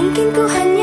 曾经高喊。